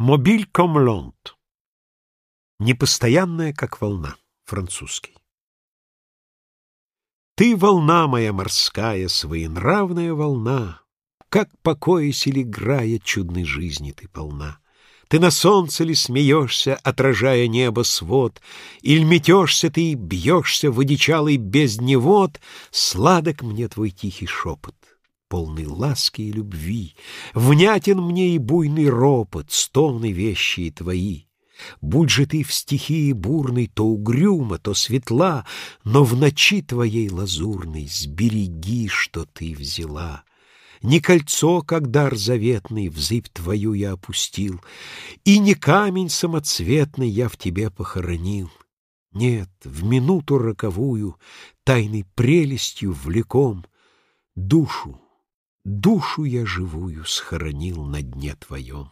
Мобиль комлонт. Непостоянная, как волна. Французский. Ты волна моя морская, своенравная волна, Как покоясь или играя, чудной жизни ты полна. Ты на солнце ли смеешься, отражая небо свод, Иль метешься ты и бьешься в одичалый бездневод, Сладок мне твой тихий шепот полный ласки и любви, Внятен мне и буйный ропот, стоны вещи твои. Будь же ты в стихии бурной то угрюма, то светла, Но в ночи твоей лазурной сбереги, что ты взяла. Не кольцо, как дар заветный, в зыбь твою я опустил, И не камень самоцветный я в тебе похоронил. Нет, в минуту роковую, тайной прелестью влеком, Душу Душу я живую схоронил на дне твоем.